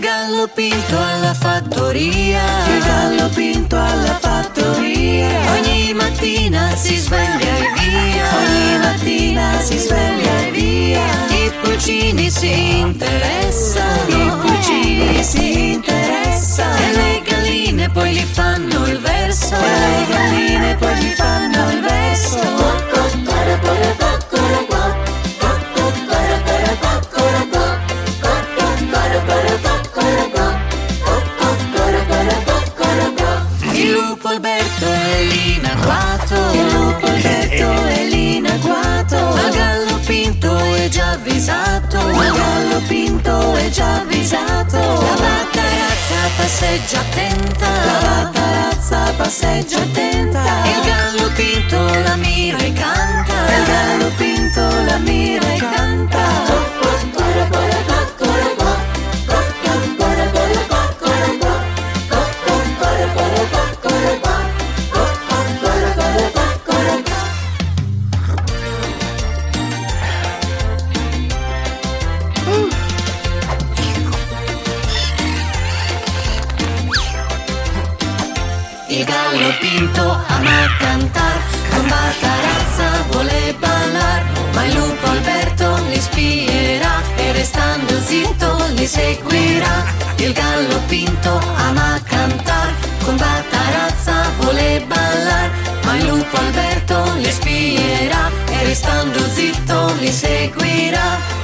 gallo pinto alla fattoria. Il gallo pinto alla fattoria. Ogni mattina si sveglia e via. Ogni mattina si sveglia e via. I pulcini si interessano. I pulcini si interessano. Lupo Alberto è l'inagguato. Il lupo Alberto è l'inagguato. Al gallo pinto è già avvisato. Il gallo pinto è già avvisato. La battarazza passeggia attenta. La battarazza passeggia attenta. Il gallo Il gallo pinto ama cantar, con Batarazza vuole ballar, ma il lupo Alberto li spierà e restando zitto li seguirà. Il gallo pinto ama cantar, con Batarazza vuole ballar, ma il lupo Alberto li spierà e restando zitto li seguirà.